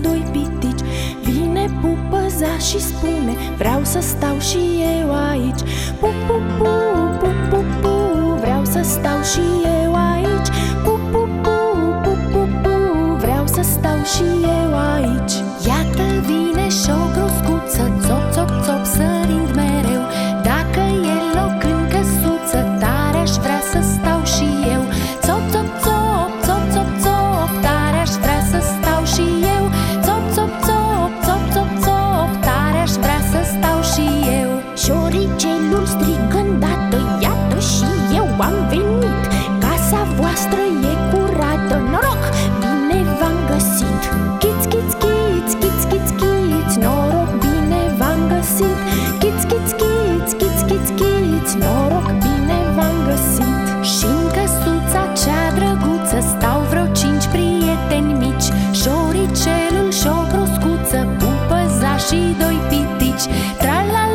doi pitici. Vine pupăza și spune Vreau să stau și eu aici. Pu, pu, pu, pu, pu, pu Vreau să stau și eu aici. Pu, pu, pu, pu, pu, pu Vreau să stau și prieteni mici Șoricelul și o broscuță Pupăza și doi pitici. Tra-la